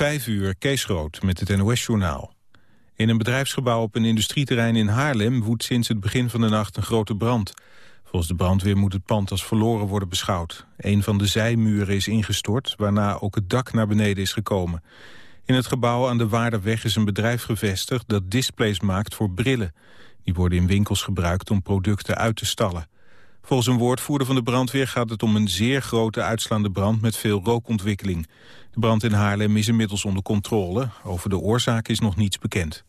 Vijf uur, Kees Rood met het NOS-journaal. In een bedrijfsgebouw op een industrieterrein in Haarlem... woedt sinds het begin van de nacht een grote brand. Volgens de brandweer moet het pand als verloren worden beschouwd. Een van de zijmuren is ingestort, waarna ook het dak naar beneden is gekomen. In het gebouw aan de Waarderweg is een bedrijf gevestigd... dat displays maakt voor brillen. Die worden in winkels gebruikt om producten uit te stallen. Volgens een woordvoerder van de brandweer gaat het om een zeer grote uitslaande brand met veel rookontwikkeling. De brand in Haarlem is inmiddels onder controle. Over de oorzaak is nog niets bekend.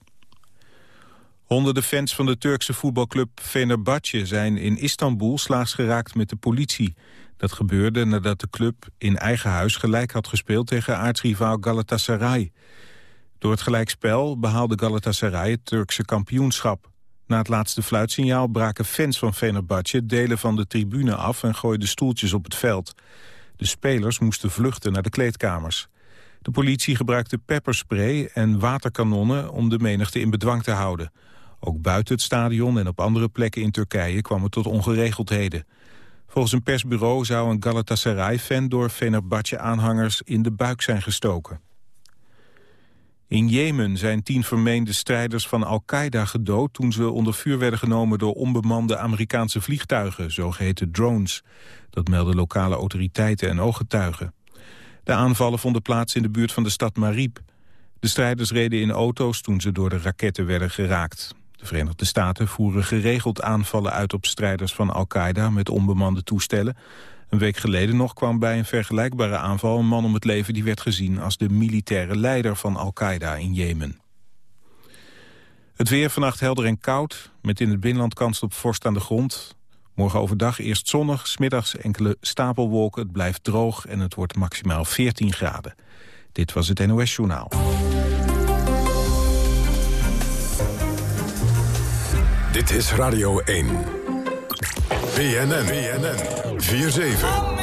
Honderden fans van de Turkse voetbalclub Fenerbahce zijn in Istanbul slaags geraakt met de politie. Dat gebeurde nadat de club in eigen huis gelijk had gespeeld tegen aartsrivaal Galatasaray. Door het gelijkspel behaalde Galatasaray het Turkse kampioenschap. Na het laatste fluitsignaal braken fans van Fenerbahce delen van de tribune af en gooiden stoeltjes op het veld. De spelers moesten vluchten naar de kleedkamers. De politie gebruikte pepperspray en waterkanonnen om de menigte in bedwang te houden. Ook buiten het stadion en op andere plekken in Turkije kwam het tot ongeregeldheden. Volgens een persbureau zou een Galatasaray-fan door Fenerbahce-aanhangers in de buik zijn gestoken. In Jemen zijn tien vermeende strijders van Al-Qaeda gedood... toen ze onder vuur werden genomen door onbemande Amerikaanse vliegtuigen, zogeheten drones. Dat melden lokale autoriteiten en ooggetuigen. De aanvallen vonden plaats in de buurt van de stad Marib. De strijders reden in auto's toen ze door de raketten werden geraakt. De Verenigde Staten voeren geregeld aanvallen uit op strijders van Al-Qaeda met onbemande toestellen. Een week geleden nog kwam bij een vergelijkbare aanval een man om het leven die werd gezien als de militaire leider van Al-Qaeda in Jemen. Het weer vannacht helder en koud, met in het binnenland kans op vorst aan de grond. Morgen overdag eerst zonnig, smiddags enkele stapelwolken. Het blijft droog en het wordt maximaal 14 graden. Dit was het NOS Journaal. Dit is Radio 1. BNN. BNN. 4-7.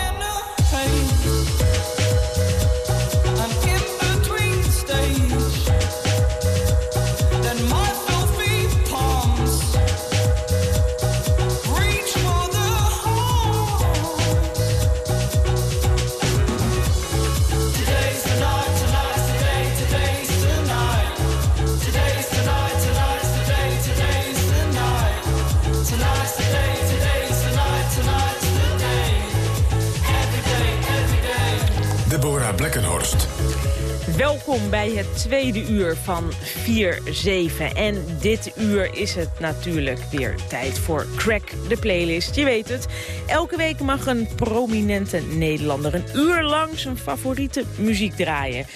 Welkom bij het tweede uur van 4-7. En dit uur is het natuurlijk weer tijd voor Crack the Playlist. Je weet het, elke week mag een prominente Nederlander... een uur lang zijn favoriete muziek draaien.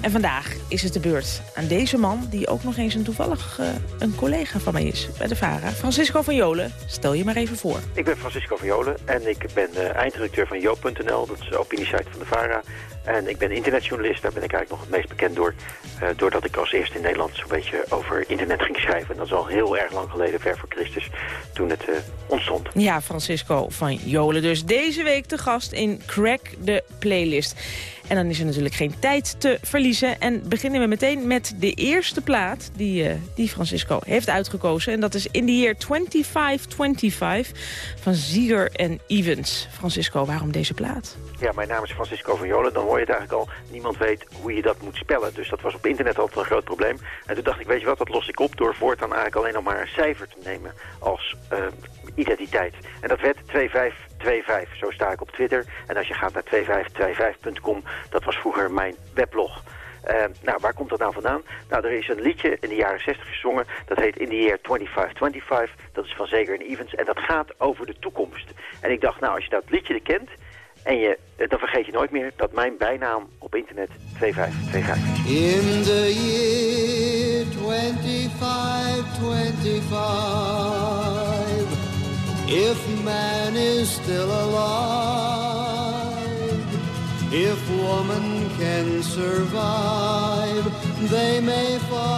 En vandaag is het de beurt aan deze man... die ook nog eens een toevallig uh, een collega van mij is bij de VARA. Francisco van Jolen, stel je maar even voor. Ik ben Francisco van Jolen en ik ben uh, van Joop.nl. Dat is de opiniesite van de VARA. En ik ben internetjournalist, daar ben ik eigenlijk nog het meest bekend door. Uh, doordat ik als eerste in Nederland zo'n beetje over internet ging schrijven. En dat is al heel erg lang geleden, ver voor Christus, toen het uh, ontstond. Ja, Francisco van Jolen. Dus deze week te gast in Crack the Playlist. En dan is er natuurlijk geen tijd te verliezen. En beginnen we meteen met de eerste plaat die, uh, die Francisco heeft uitgekozen. En dat is In the Year 2525 van Ziger en Evans. Francisco, waarom deze plaat? Ja, mijn naam is Francisco van Jolen. Dan hoor je het eigenlijk al. Niemand weet hoe je dat moet spellen. Dus dat was op internet altijd een groot probleem. En toen dacht ik, weet je wat, dat los ik op door voortaan eigenlijk alleen nog maar een cijfer te nemen als uh, identiteit. En dat werd 2525. Zo sta ik op Twitter. En als je gaat naar 2525.com, dat was vroeger mijn weblog. Uh, nou, waar komt dat nou vandaan? Nou, er is een liedje in de jaren 60 gezongen. Dat heet In the Year 2525. Dat is van Zeger en Evans. En dat gaat over de toekomst. En ik dacht, nou, als je dat liedje kent... En je, dan vergeet je nooit meer dat mijn bijnaam op internet 2525 is. In the year 2525 If man is still alive If woman can survive They may find.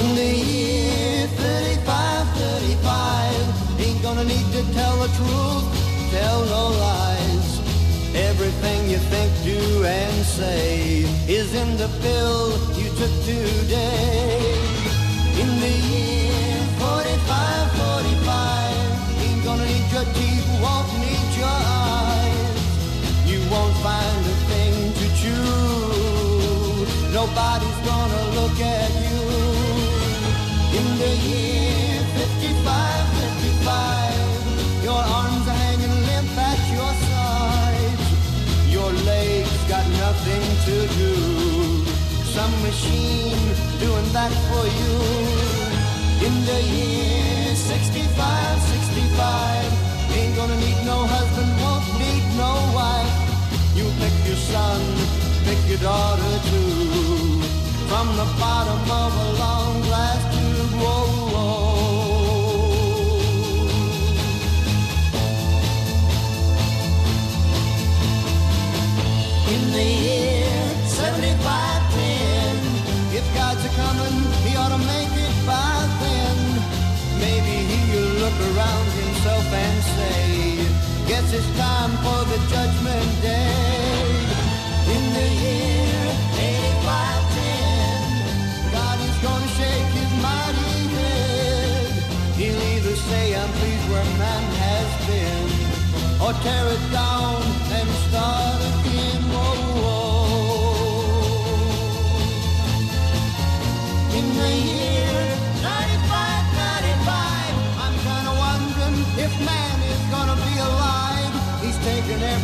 In the year 35, 35 Ain't gonna need to tell the truth, tell no lies Everything you think, do, and say is in the pill you took today. In the year 45, 45, ain't gonna need your teeth, won't need your eyes. You won't find a thing to chew. Nobody's gonna look at you. In the year 55, 55, your arms got nothing to do. Some machine doing that for you. In the year 65, 65, ain't gonna need no husband, won't need no wife. You pick your son, pick your daughter too. From the bottom of a long glass tube, whoa, whoa. Or tear it down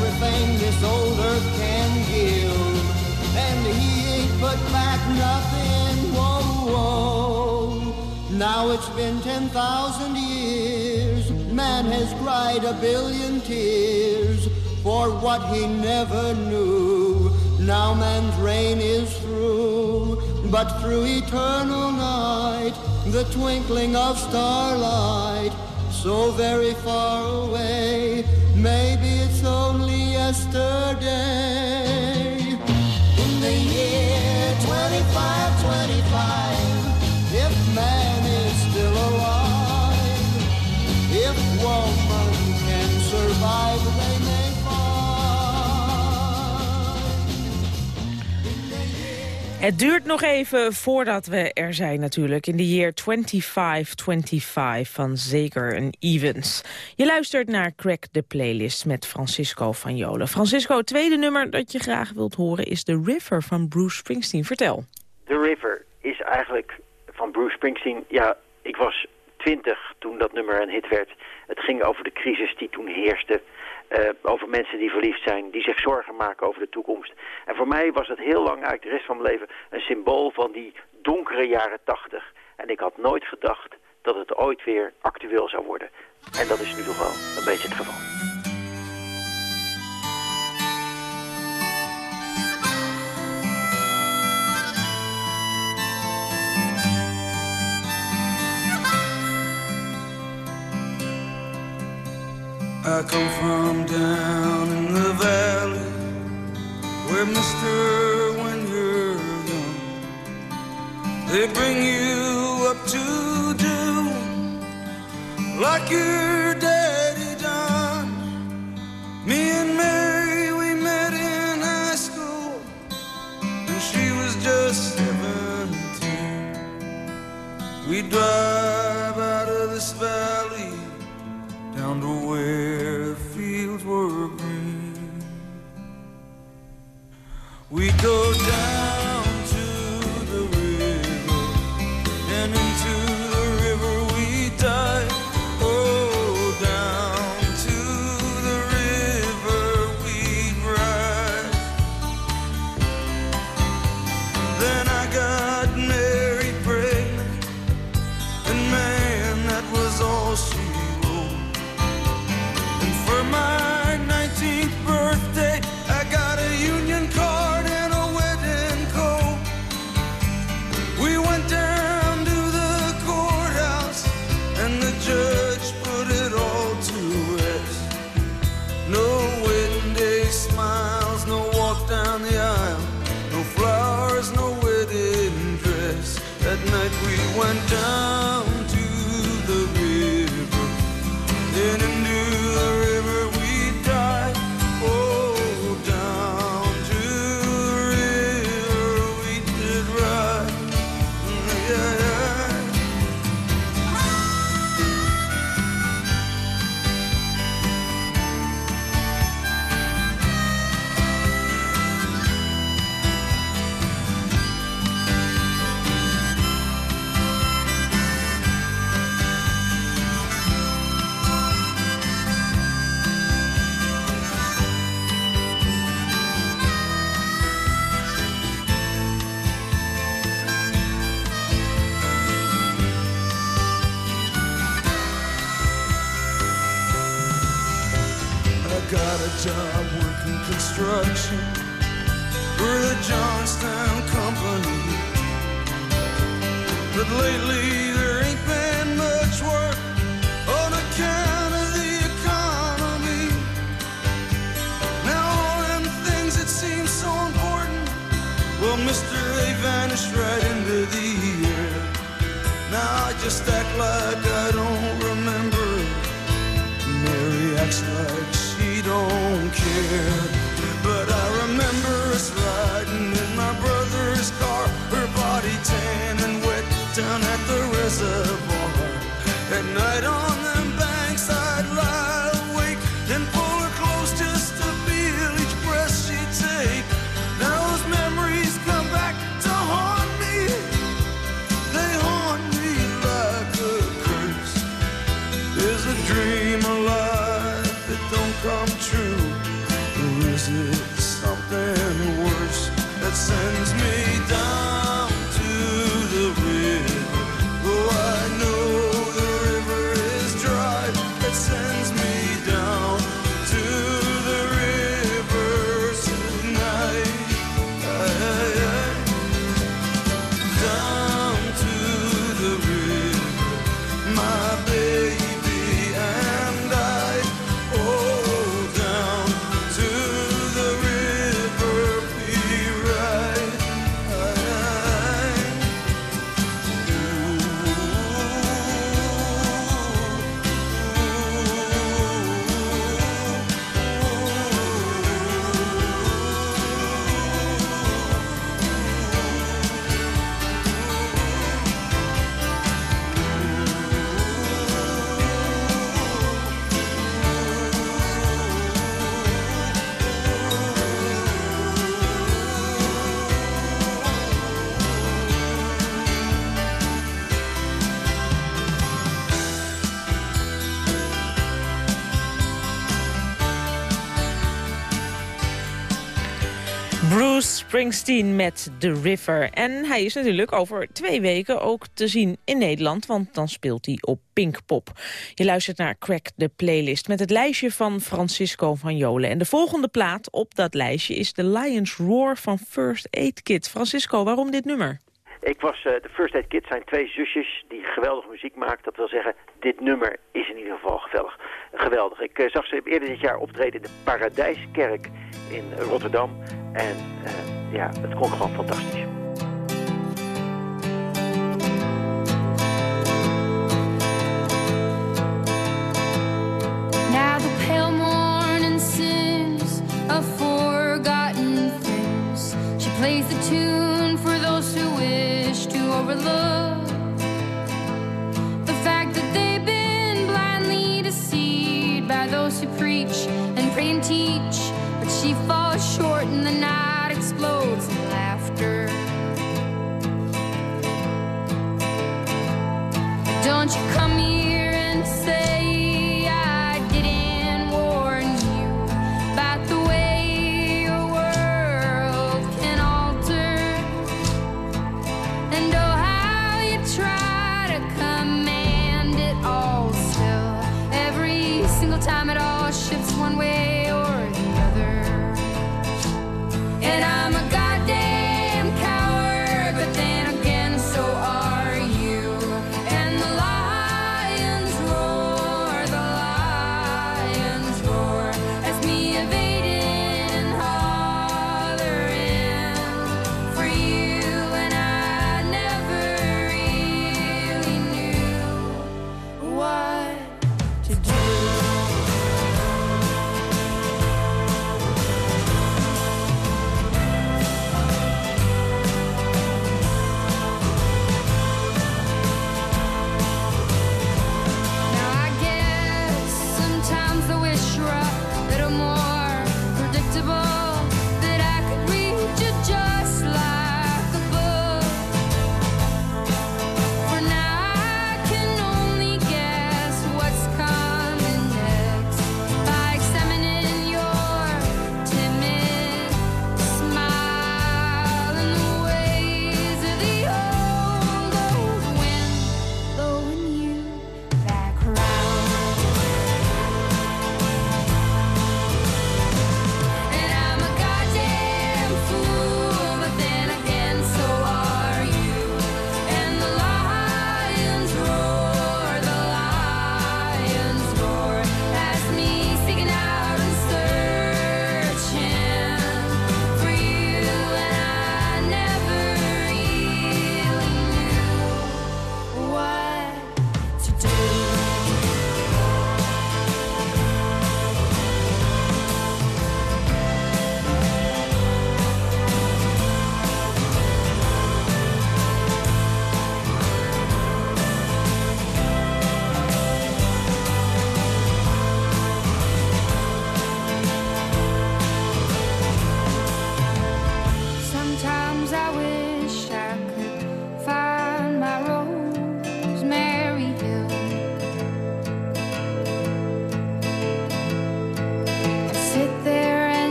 everything this old earth can give, and he ain't put back nothing. Whoa, whoa. Now it's been 10,000 years. Man has cried a billion tears for what he never knew. Now man's reign is through, but through eternal night, the twinkling of starlight, so very far away, maybe it's only yesterday. In the year 2525, if man is still alive, if woman can survive, Het duurt nog even voordat we er zijn natuurlijk. In de year 2525 van Zeker en Evans. Je luistert naar Crack the Playlist met Francisco van Jolen. Francisco, het tweede nummer dat je graag wilt horen is The River van Bruce Springsteen. Vertel. The River is eigenlijk van Bruce Springsteen. Ja, ik was twintig toen dat nummer een hit werd. Het ging over de crisis die toen heerste. Eh, over mensen die verliefd zijn, die zich zorgen maken over de toekomst. En voor mij was het heel lang, eigenlijk de rest van mijn leven, een symbool van die donkere jaren tachtig. En ik had nooit gedacht dat het ooit weer actueel zou worden. En dat is nu toch wel een beetje het geval. I come from down in the valley where, mister, when you're young, they bring you up to do like your daddy done. Me and Mary, we met in high school, and she was just 17. We drive down to where fields were green. We go down midnight on Springsteen met The River. En hij is natuurlijk over twee weken ook te zien in Nederland... want dan speelt hij op Pinkpop. Je luistert naar Crack the Playlist met het lijstje van Francisco van Jolen. En de volgende plaat op dat lijstje is The Lions Roar van First Aid Kit. Francisco, waarom dit nummer? Ik was, eh, de First Aid Kit zijn twee zusjes die geweldige muziek maken. Dat wil zeggen, dit nummer is in ieder geval geweldig. geweldig. Ik eh, zag ze eerder dit jaar optreden in de Paradijskerk in Rotterdam. En eh, ja, het klonk gewoon fantastisch. you come here?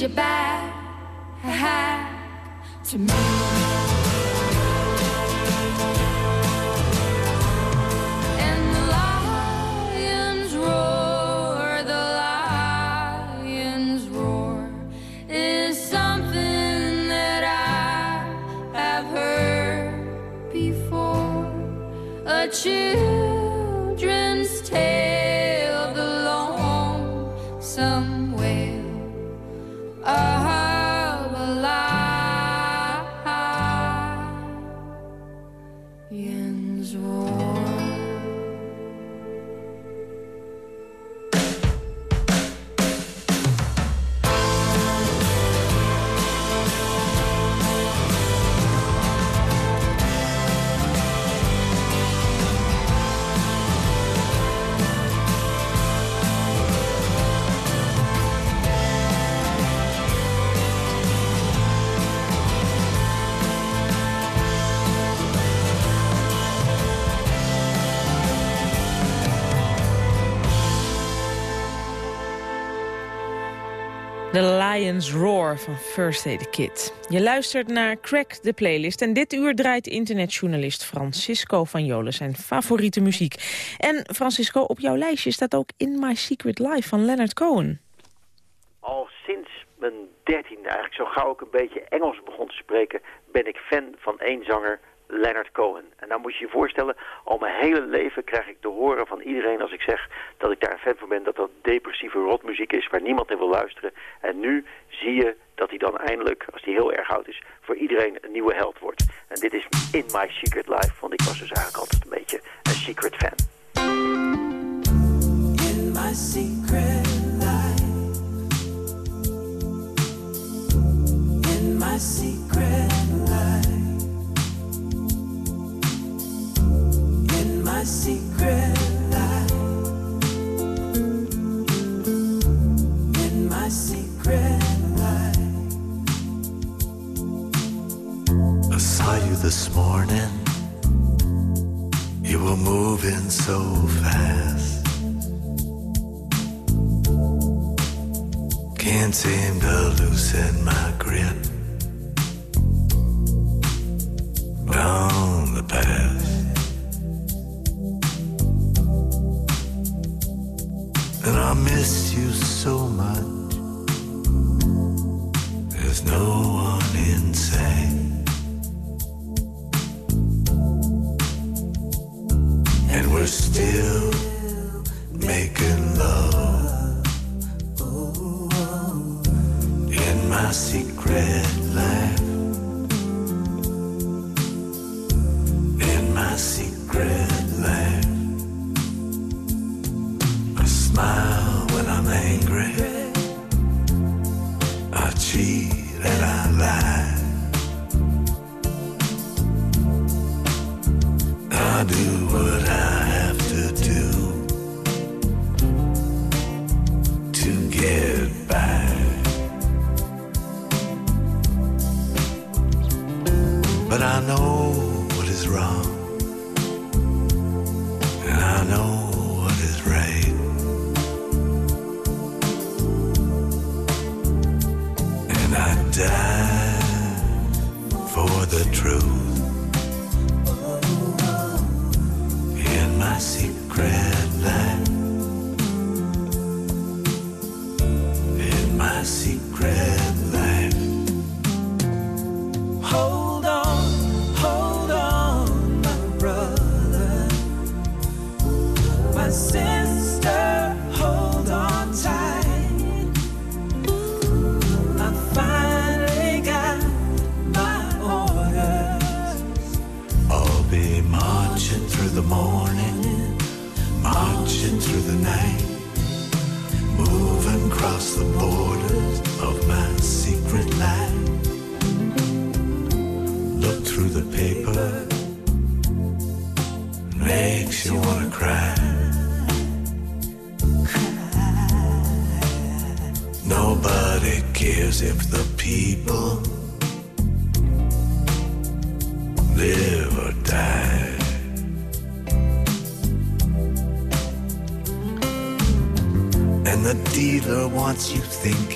You back to me. Roar van First Aid Kid. Je luistert naar Crack the Playlist. En dit uur draait internetjournalist Francisco van Jolen zijn favoriete muziek. En Francisco, op jouw lijstje staat ook In My Secret Life van Leonard Cohen. Al sinds mijn dertiende, eigenlijk zo gauw ik een beetje Engels begon te spreken... ben ik fan van één zanger, Leonard Cohen. En nou moet je je voorstellen, al mijn hele leven krijg ik te horen van iedereen als ik zeg dat ik daar een fan van ben, dat dat depressieve rotmuziek is waar niemand in wil luisteren. En nu zie je dat hij dan eindelijk, als hij heel erg oud is, voor iedereen een nieuwe held wordt. En dit is In My Secret Life, want ik was dus eigenlijk altijd een beetje een secret fan. in my secret life. In my secret Can't seem to loosen my grip miss is wrong,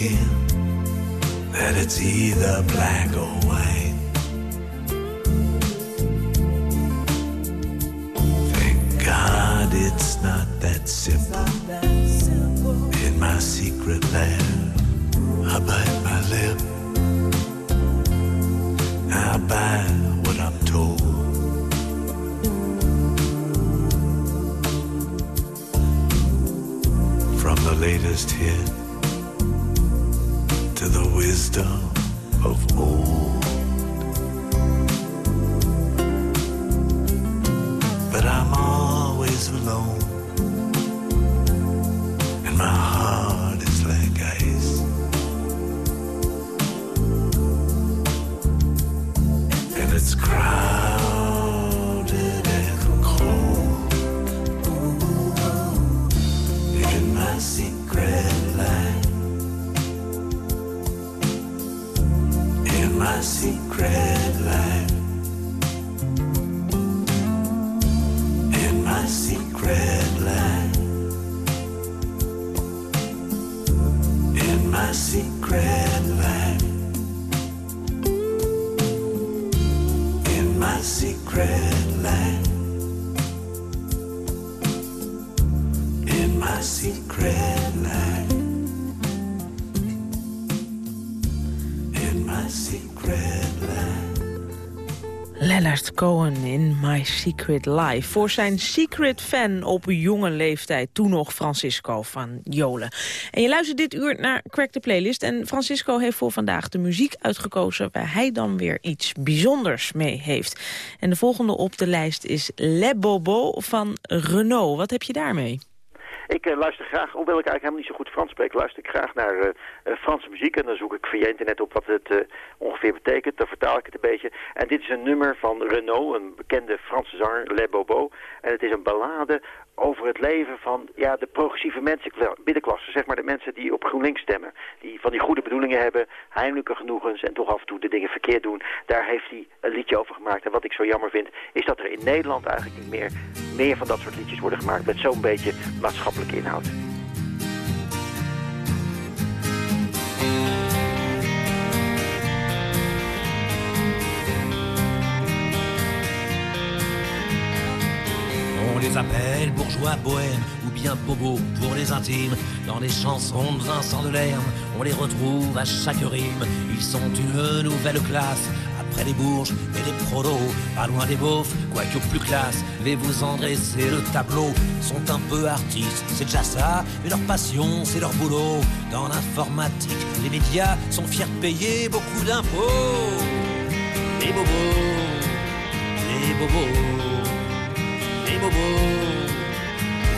thinking that it's either black or to the wisdom of old. But I'm always alone, and my heart is like ice. And it's crowded regret. Cohen in My Secret Life. Voor zijn secret fan op jonge leeftijd, toen nog Francisco van Jolen. En je luistert dit uur naar Crack the Playlist. En Francisco heeft voor vandaag de muziek uitgekozen... waar hij dan weer iets bijzonders mee heeft. En de volgende op de lijst is Le Bobo van Renault. Wat heb je daarmee? Ik eh, luister graag, hoewel ik eigenlijk helemaal niet zo goed Frans spreek, luister ik graag naar eh, Franse muziek. En dan zoek ik via internet op wat het ongeveer betekent. Dan vertaal ik het een beetje. En dit is een nummer van Renaud, een bekende Franse zanger, Le Bobo. En het is een ballade over het leven van ja, de progressieve mensen, middenklasse. Zeg maar de mensen die op GroenLinks stemmen. Die van die goede bedoelingen hebben, heimelijke genoegens en toch af en toe de dingen verkeerd doen. Daar heeft hij een liedje over gemaakt. En wat ik zo jammer vind, is dat er in Nederland eigenlijk niet meer, meer van dat soort liedjes worden gemaakt. Met zo'n beetje maatschappelijke inhoud. Les bourgeois bohèmes ou bien bobos pour les intimes. Dans les chansons de Vincent Delerme, on les retrouve à chaque rime. Ils sont une nouvelle classe. Après les bourges et les prolos, pas loin des beaufs, quoique plus classe, vais vous en dresser le tableau. Sont un peu artistes, c'est déjà ça, mais leur passion, c'est leur boulot. Dans l'informatique, les médias sont fiers de payer beaucoup d'impôts. Les bobos, les bobos bobos,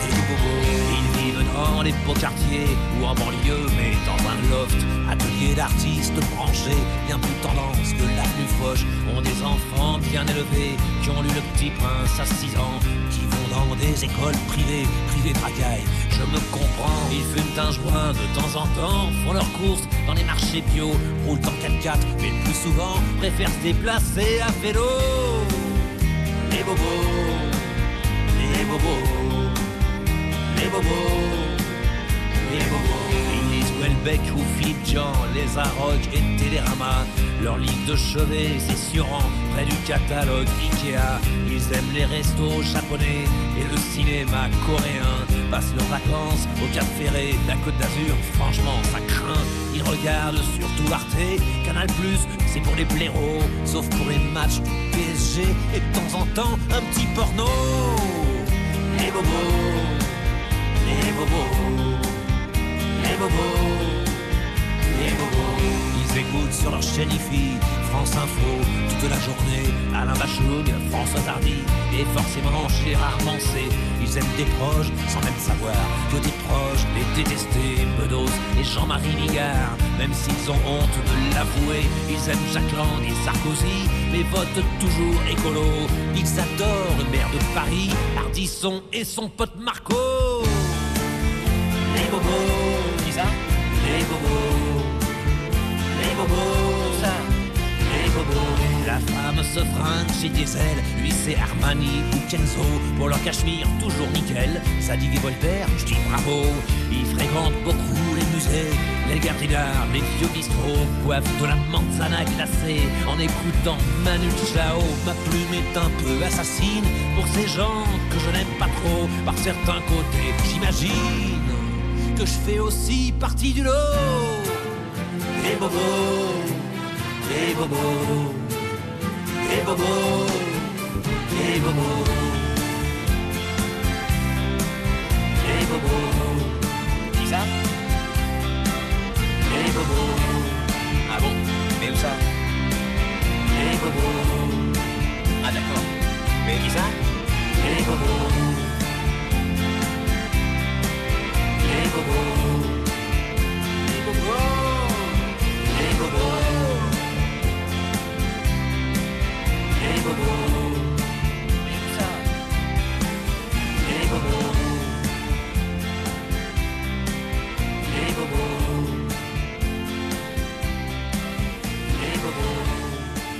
les bobos. Ils vivent dans les beaux quartiers ou en banlieue, mais dans un loft. Atelier d'artistes branchés, bien plus tendance que la plus foche. Ont des enfants bien élevés qui ont lu le petit prince à 6 ans, qui vont dans des écoles privées, privées pagailles. Je me comprends, ils fument un joint de temps en temps, font leurs courses dans les marchés bio, roulent en 4x4, mais le plus souvent préfèrent se déplacer à vélo. Les bobos bobos, les bobos, les bobos. Ils lisent Welbeck ou Philippe Jean, les Arocs et Télérama. Leur livre de chevet, c'est Suran, près du catalogue Ikea. Ils aiment les restos japonais et le cinéma coréen. Passent leurs vacances au Cap Ferré, la Côte d'Azur, franchement ça craint. Ils regardent surtout Arte, Canal+, c'est pour les blaireaux, sauf pour les matchs PSG et de temps en temps un petit porno. Les bobos, les bobos, les bobos, les bobos. Ils écoutent sur leur chaîne France Info, toute la journée. Alain Bachung, François Hardy et forcément Gérard Mancé. Ils aiment des proches sans même savoir que des proches les détester. Bedos et Jean-Marie Bigard. Même s'ils ont honte de l'avouer, ils aiment Jacques Lang et Sarkozy, mais votent toujours écolo. Ils adorent le maire de Paris, Ardisson et son pote Marco. Les bobos, femme se fringue chez Diesel, lui c'est Armani ou Kenzo. Pour leur cachemire, toujours nickel. Zadig et Voltaire, je dis bravo. Ils fréquentent beaucoup les musées, les gares d'art, les vieux bistrots. Boivent de la manzana glacée en écoutant Manu Chao. Ma plume est un peu assassine pour ces gens que je n'aime pas trop. Par certains côtés, j'imagine que je fais aussi partie du lot. Les bobos, les bobos. Les bobos, les bobos, les bobos. Qui ça Les bobos. Ah bon Mais où ça Les bobos. Ah d'accord. Mais qui ça Les bobos. Les bobos.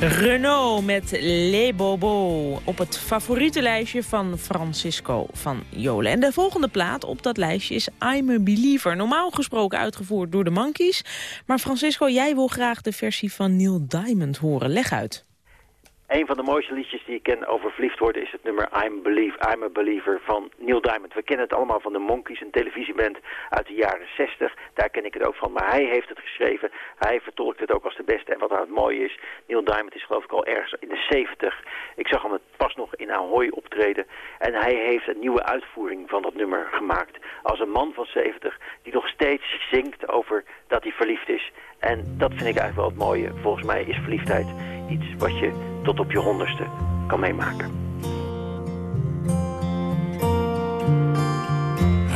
Renault met Les Bobo op het favoriete lijstje van Francisco van Jolen. En de volgende plaat op dat lijstje is I'm a Believer. Normaal gesproken uitgevoerd door de Monkeys. Maar Francisco, jij wil graag de versie van Neil Diamond horen. Leg uit. Een van de mooiste liedjes die ik ken over verliefd worden is het nummer I'm, Believe, I'm a Believer van Neil Diamond. We kennen het allemaal van de Monkeys, een televisieband uit de jaren 60. Daar ken ik het ook van, maar hij heeft het geschreven. Hij vertolkt het ook als de beste. En wat nou het mooie is, Neil Diamond is geloof ik al ergens in de 70. Ik zag hem het pas nog in Ahoy optreden. En hij heeft een nieuwe uitvoering van dat nummer gemaakt. Als een man van 70 die nog steeds zingt over dat hij verliefd is. En dat vind ik eigenlijk wel het mooie. Volgens mij is verliefdheid iets wat je tot op je honderdste kan meemaken.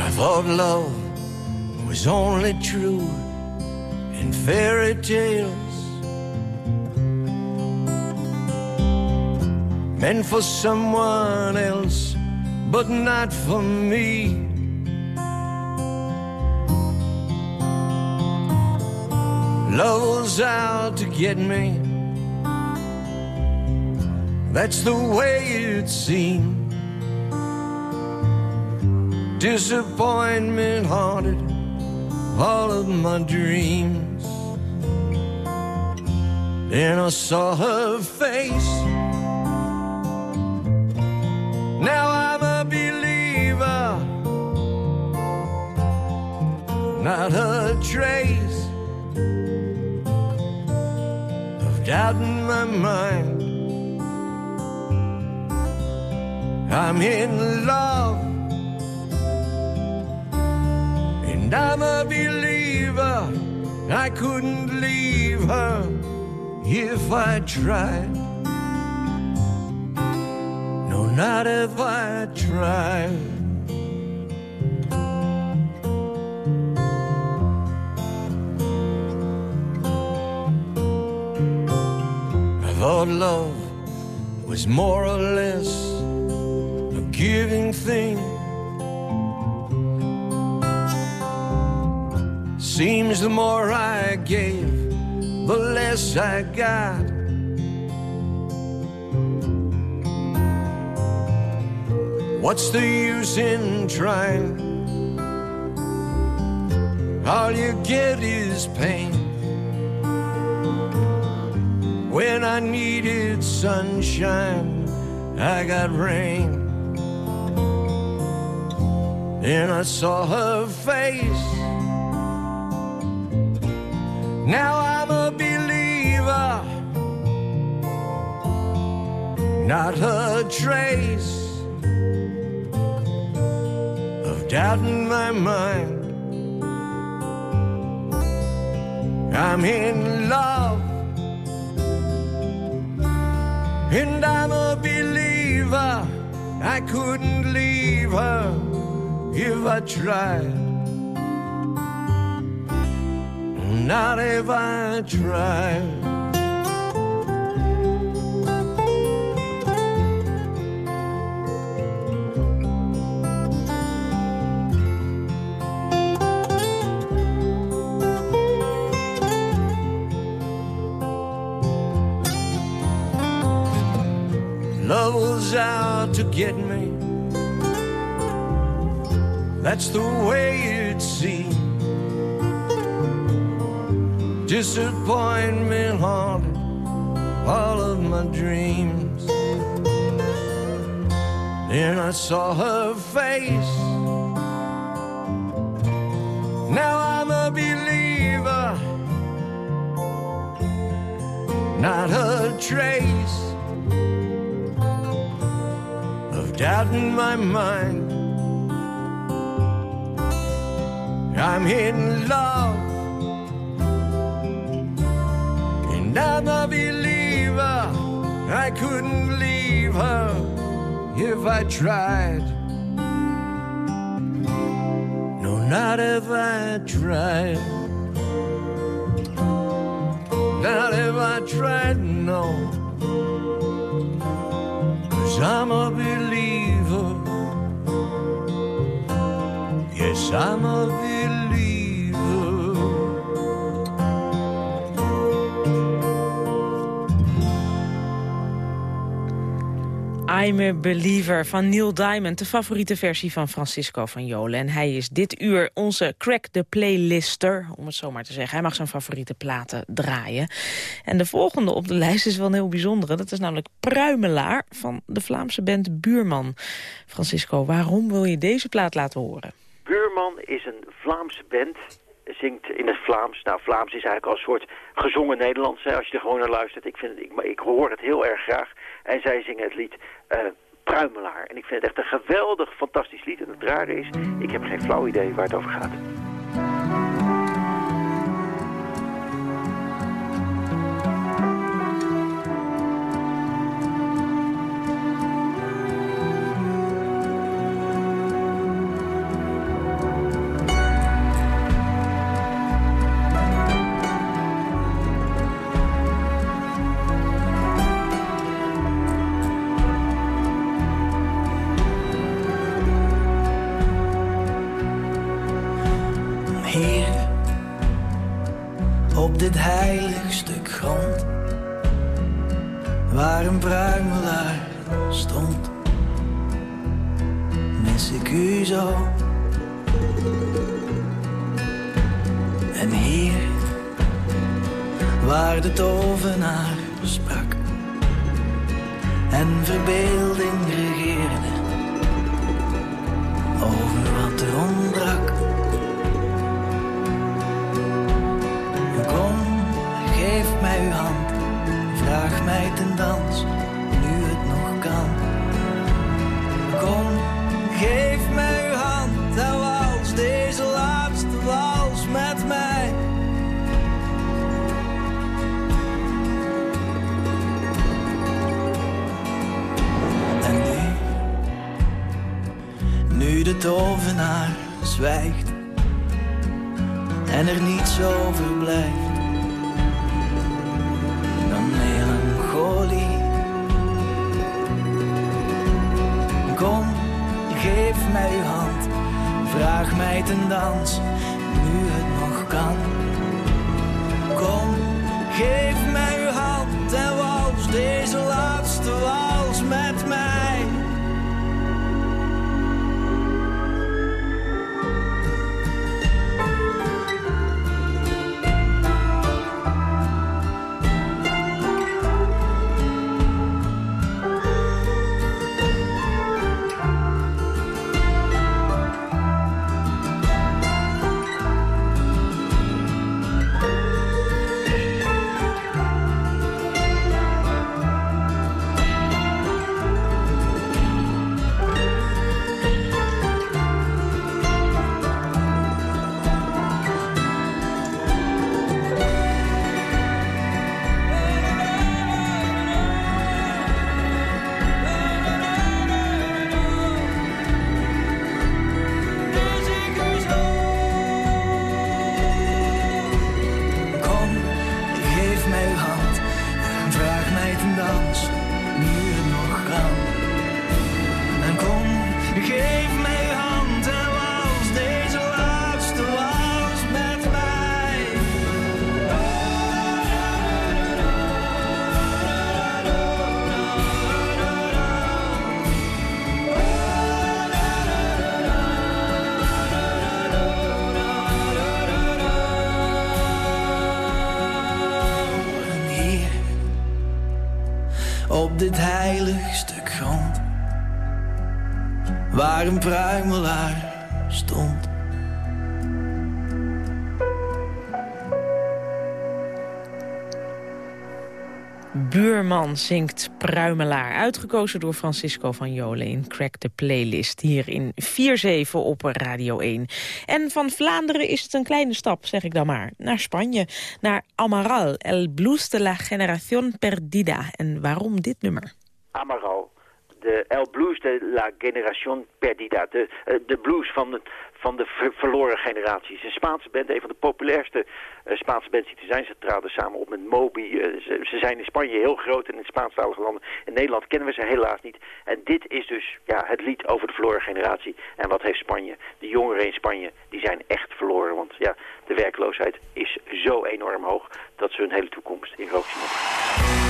I thought love was only true in fairy tales. Meant for someone else, but not for me. Love was out to get me. That's the way it seemed. Disappointment haunted all of my dreams. Then I saw her face. Now I'm a believer, not a trace of doubt in my mind. I'm in love, and I'm a believer. I couldn't leave her if I tried. No, not if I tried. I thought love was more or less giving thing. Seems the more I gave, the less I got. What's the use in trying? All you get is pain. When I needed sunshine, I got rain. Then I saw her face. Now I'm a believer, not a trace of doubt in my mind. I'm in love, and I'm a believer. I couldn't leave her if I tried. not if I try. Love was out to get me. That's the way it seemed. Disappointment haunted all of my dreams. Then I saw her face. Now I'm a believer, not a trace of doubt in my mind. I'm in love, and I'm a believer. I couldn't leave her if I tried. No, not if I tried. Not if I tried, no. Cause I'm a believer. Yes, I'm a believer. I'm a Believer van Neil Diamond, de favoriete versie van Francisco van Jolen. En hij is dit uur onze Crack the Playlister, om het zo maar te zeggen. Hij mag zijn favoriete platen draaien. En de volgende op de lijst is wel een heel bijzondere. Dat is namelijk Pruimelaar van de Vlaamse band Buurman. Francisco, waarom wil je deze plaat laten horen? Buurman is een Vlaamse band, zingt in het Vlaams. Nou, Vlaams is eigenlijk al een soort gezongen Nederlands, hè, als je er gewoon naar luistert. Ik, vind ik hoor het heel erg graag. En zij zingen het lied eh, Pruimelaar. En ik vind het echt een geweldig, fantastisch lied. En het rare is, ik heb geen flauw idee waar het over gaat. Buurman zingt Pruimelaar. Uitgekozen door Francisco van Jolen in Crack the Playlist. Hier in 4-7 op Radio 1. En van Vlaanderen is het een kleine stap, zeg ik dan maar. Naar Spanje. Naar Amaral, El Blues de la Generación Perdida. En waarom dit nummer? Amaral. De El Blues de la Generación Perdida. De, eh, de blues van het van de ver verloren generaties. Een Spaanse band, een van de populairste uh, Spaanse bands die te zijn. Ze traden samen op met Moby. Ze, ze, zijn in Spanje heel groot en in Spaanstalige landen. In Nederland kennen we ze helaas niet. En dit is dus ja, het lied over de verloren generatie. En wat heeft Spanje? De jongeren in Spanje, die zijn echt verloren. Want ja, de werkloosheid is zo enorm hoog dat ze hun hele toekomst in rook zien.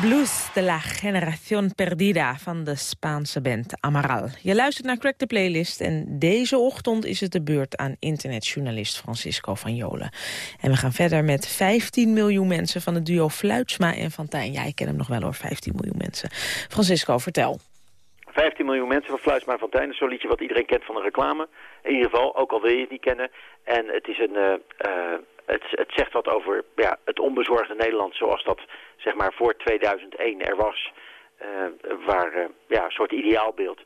Blues de la Generación Perdida van de Spaanse band Amaral. Je luistert naar Crack the Playlist en deze ochtend is het de beurt aan internetjournalist Francisco van Jolen. En we gaan verder met 15 miljoen mensen van het duo Fluitsma en Fantijn. Ja, ik ken hem nog wel hoor, 15 miljoen mensen. Francisco, vertel. 15 miljoen mensen van Fluitsma en Fantijn. Zo'n liedje wat iedereen kent van de reclame. In ieder geval, ook al wil je het niet kennen. En het is een... Uh, uh, het, het zegt wat over ja, het onbezorgde Nederland zoals dat zeg maar voor 2001 er was. eh, waar eh, ja, een soort ideaalbeeld.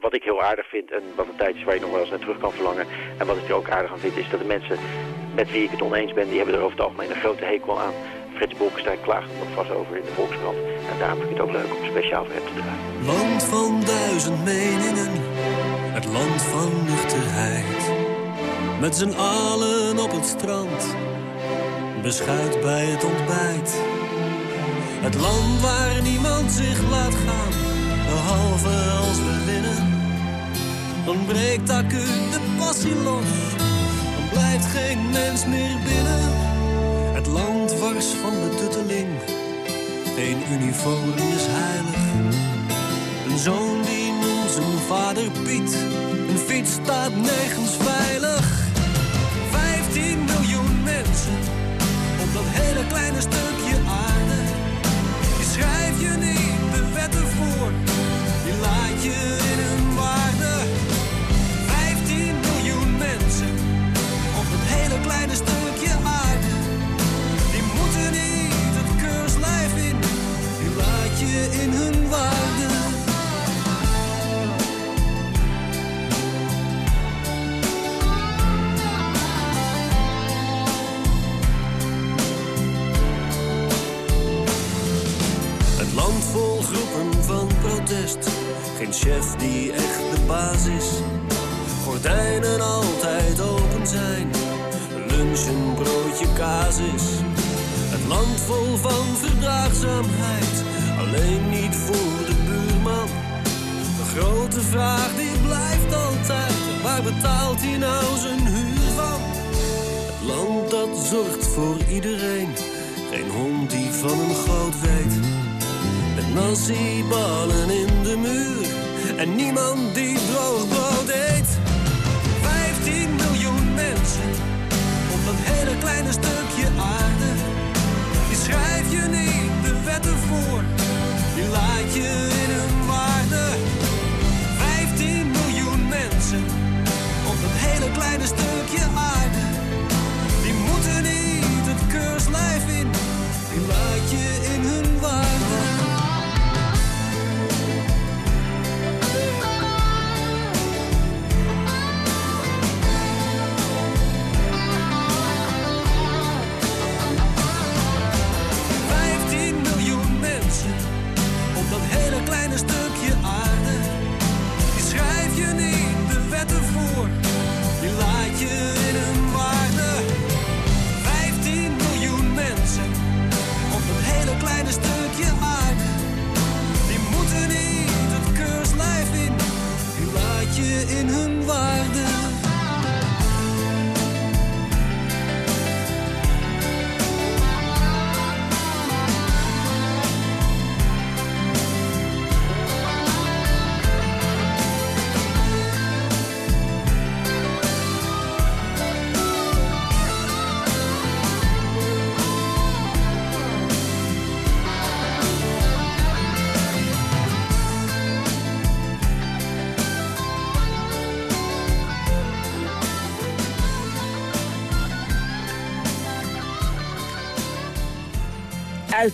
Wat ik heel aardig vind en wat een tijd is waar je nog wel eens naar terug kan verlangen. En wat ik er ook aardig aan vind is dat de mensen met wie ik het oneens ben, die hebben er over het algemeen een grote hekel aan. Frits Bolkestein klaagt er nog vast over in de Volkskrant. En daarom vind ik het ook leuk om speciaal voor hem te draaien. Land van duizend meningen, het land van nuchterheid. Met z'n allen op het strand, beschuit bij het ontbijt. Het land waar niemand zich laat gaan, behalve als we winnen. Dan breekt acuut de passie los, dan blijft geen mens meer binnen. Het land wars van betutteling, geen uniform is heilig. Een zoon die noemt zijn vader Piet. Een fiets staat nergens veilig. 15 miljoen mensen op dat hele kleine stukje aarde. Niet de wetten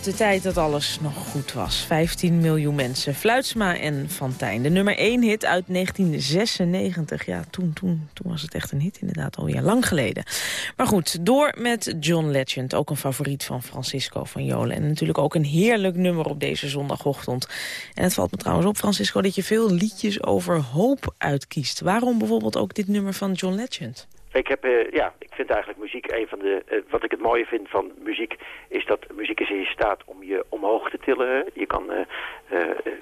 De tijd dat alles nog goed was. 15 miljoen mensen. Fluitsma en Fantijn. De nummer 1 hit uit 1996. Ja, toen, toen, toen was het echt een hit inderdaad, alweer lang geleden. Maar goed, door met John Legend. Ook een favoriet van Francisco van Jolen. En natuurlijk ook een heerlijk nummer op deze zondagochtend. En het valt me trouwens op, Francisco, dat je veel liedjes over hoop uitkiest. Waarom bijvoorbeeld ook dit nummer van John Legend? Ik heb, eh, ja, ik vind eigenlijk muziek een van de, eh, wat ik het mooie vind van muziek, is dat muziek is in staat om je omhoog te tillen. Je kan, eh,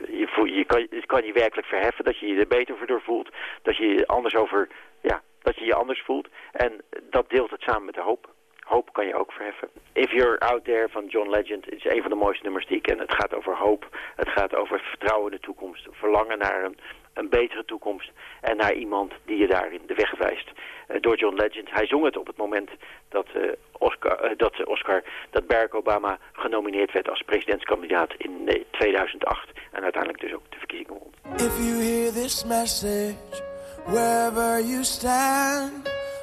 je, je kan, het kan je werkelijk verheffen, dat je je er beter voor door voelt, dat je je anders over, ja, dat je je anders voelt. En dat deelt het samen met de hoop. Hoop kan je ook verheffen. If You're Out There van John Legend is een van de mooiste nummers die ik ken. Het gaat over hoop, het gaat over vertrouwen in de toekomst, verlangen naar een, een betere toekomst en naar iemand die je daarin de weg wijst. Eh, door John Legend. Hij zong het op het moment dat, eh, Oscar, eh, dat Oscar, dat Barack Obama genomineerd werd als presidentskandidaat in eh, 2008. En uiteindelijk dus ook de verkiezingen won. If you hear this message, wherever you stand,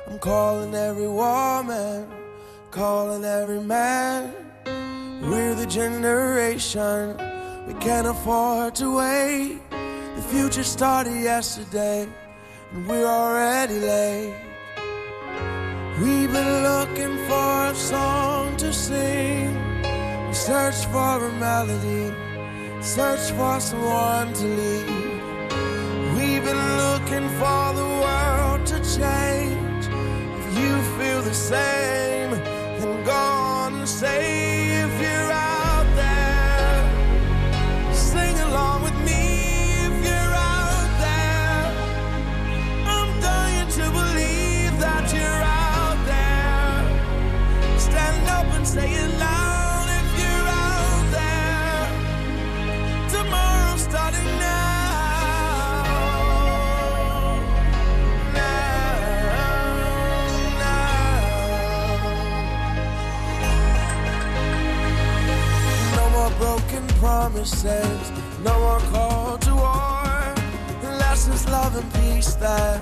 I'm calling every woman, calling every man. We're the generation we can't afford to wait. The future started yesterday, and we're already late. We've been looking for a song to sing. We search for a melody, search for someone to lead. We've been looking for the world to change. If you feel the same, then go on and say promises, no more call to war. Unless it's love and peace that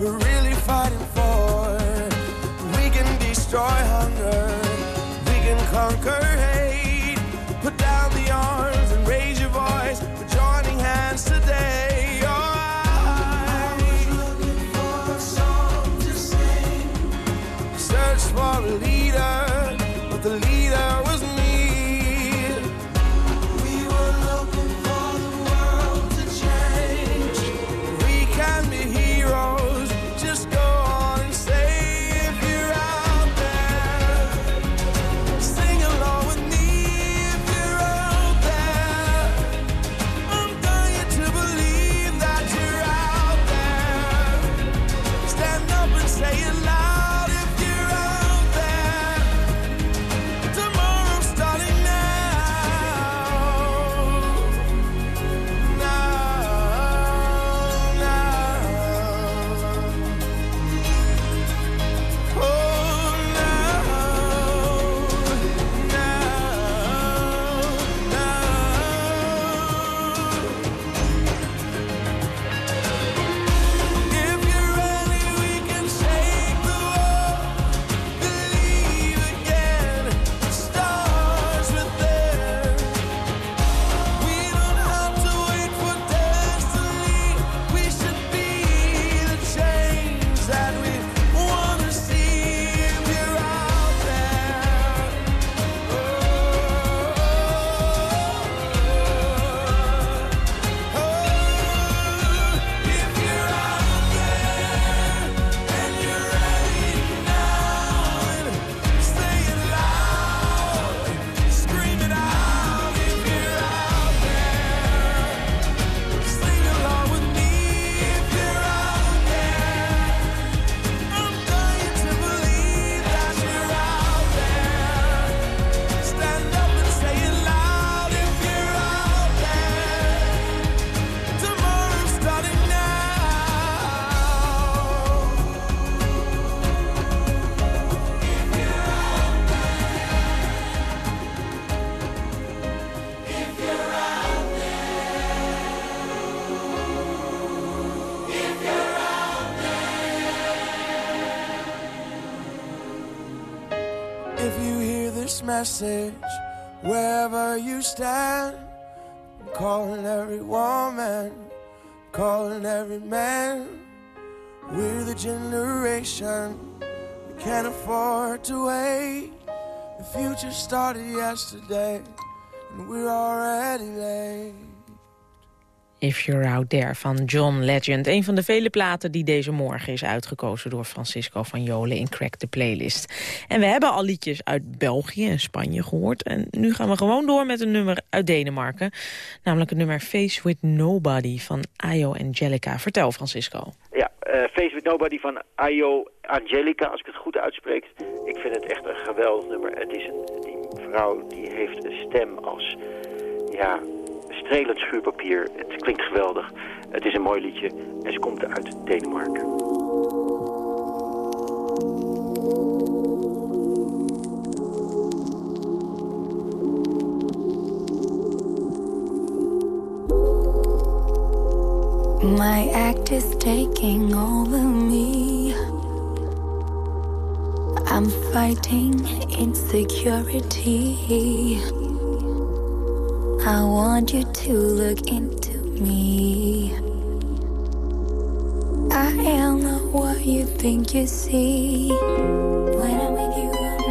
we're really fighting for. We can destroy hunger, we can conquer hate. Put down the arms message, wherever you stand, I'm calling every woman, calling every man. We're the generation we can't afford to wait. The future started yesterday, and we're already late. If You're Out There van John Legend. Een van de vele platen die deze morgen is uitgekozen door Francisco van Jolen in Crack the Playlist. En we hebben al liedjes uit België en Spanje gehoord. En nu gaan we gewoon door met een nummer uit Denemarken. Namelijk het nummer Face With Nobody van Ayo Angelica. Vertel Francisco. Ja, eh, Face With Nobody van Ayo Angelica, als ik het goed uitspreek. Ik vind het echt een geweldig nummer. Het is een, die vrouw die heeft een stem als, ja, strelend schuurpapier. Het klinkt geweldig. Het is een mooi liedje en ze komt uit Denemarken. My act is taking over me. I'm fighting insecurity. I want you to look into me. I am not what you think you see. When I'm with you, I'm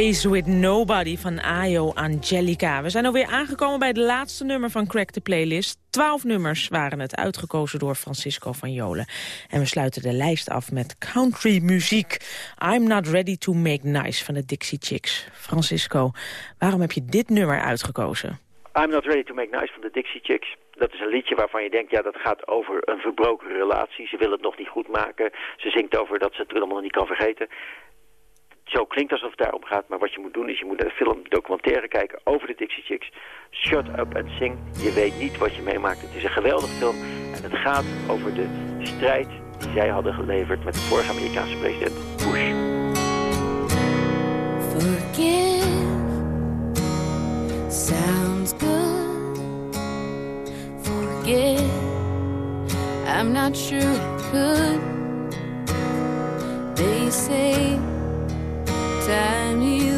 Face with Nobody van Ayo Angelica. We zijn alweer aangekomen bij het laatste nummer van Crack the Playlist. Twaalf nummers waren het, uitgekozen door Francisco van Jolen. En we sluiten de lijst af met country muziek. I'm Not Ready to Make Nice van de Dixie Chicks. Francisco, waarom heb je dit nummer uitgekozen? I'm Not Ready to Make Nice van de Dixie Chicks. Dat is een liedje waarvan je denkt, ja, dat gaat over een verbroken relatie. Ze wil het nog niet goed maken. Ze zingt over dat ze het nog niet kan vergeten. Zo klinkt alsof het daarom gaat, maar wat je moet doen is je moet de film documentaire kijken over de Dixie Chicks. Shut up and sing. Je weet niet wat je meemaakt. Het is een geweldig film en het gaat over de strijd die zij hadden geleverd met de vorige Amerikaanse president Bush. Forgive sounds good. Forget, I'm not sure could. They say time you